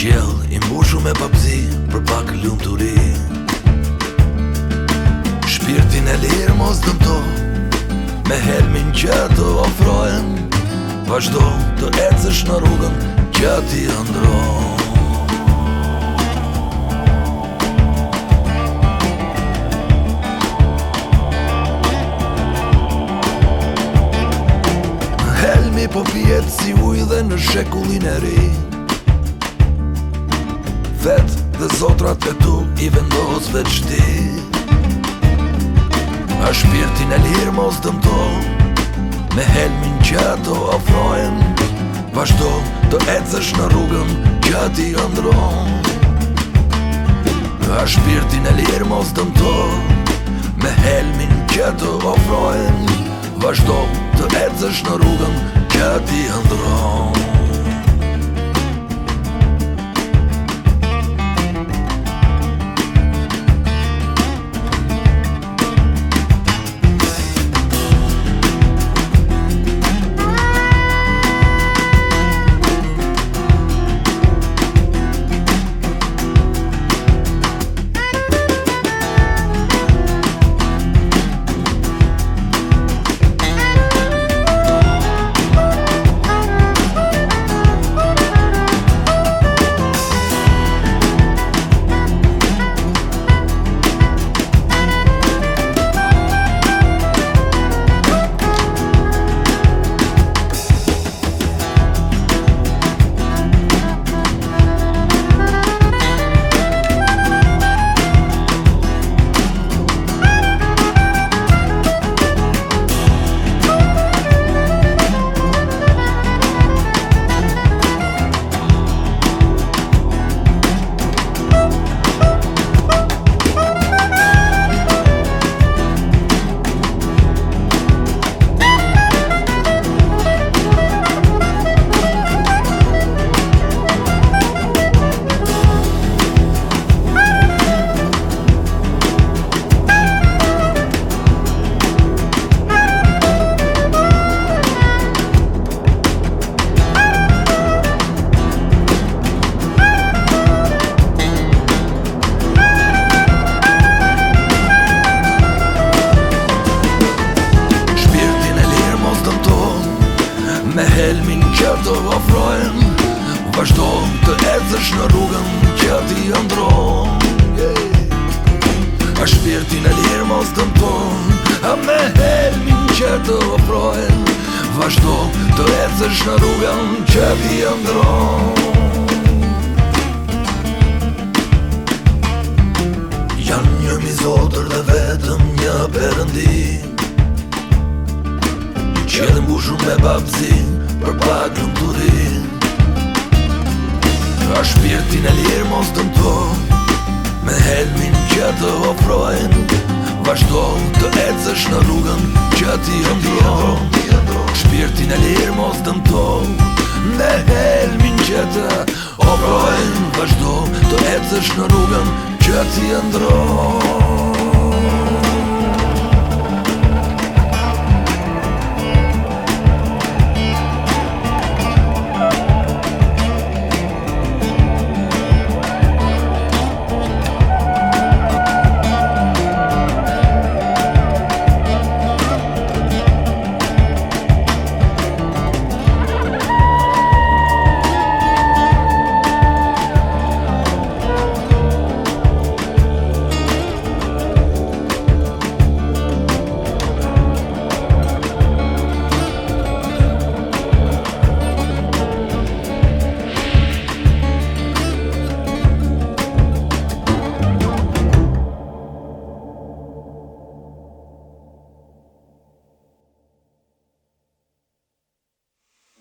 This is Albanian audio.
qjell I mbushu me papzi për pak lumë të ri Shpirtin e lirë mos dëmto Me helmin që të ofrojen Vashdo të ecësh në rrugën që ti ndro Helmi po pjetë si ujë dhe në shekullin e ri vetë dhe zotrat e tu i vendos vetë shti A shpirtin e lirë mos të mto, me helmin që ato afrojen Vashdo të ecësh në rrugën që ati andron A shpirtin e lirë mos të mto, me helmin që ato afrojen Vashdo të ecësh në rrugën që ati andron Vashdo të ecësh në rrugën që ti ndron A shpirtin e lirë mos të mpon A me helmin që të oprohen Vashdo të ecësh në rrugën që ti ndron Janë një mizotër dhe vetëm një përëndi Që edhe mbushur me babzi për pak në Mirtin e lirë mos dëmto Me helmin që të ofrojnë Vashto të ecësh në rrugën që ti ëndro Shpirtin e lirë mos dëmto Me helmin që të ofrojnë Vashto të ecësh në rrugën që ti ëndro Vashto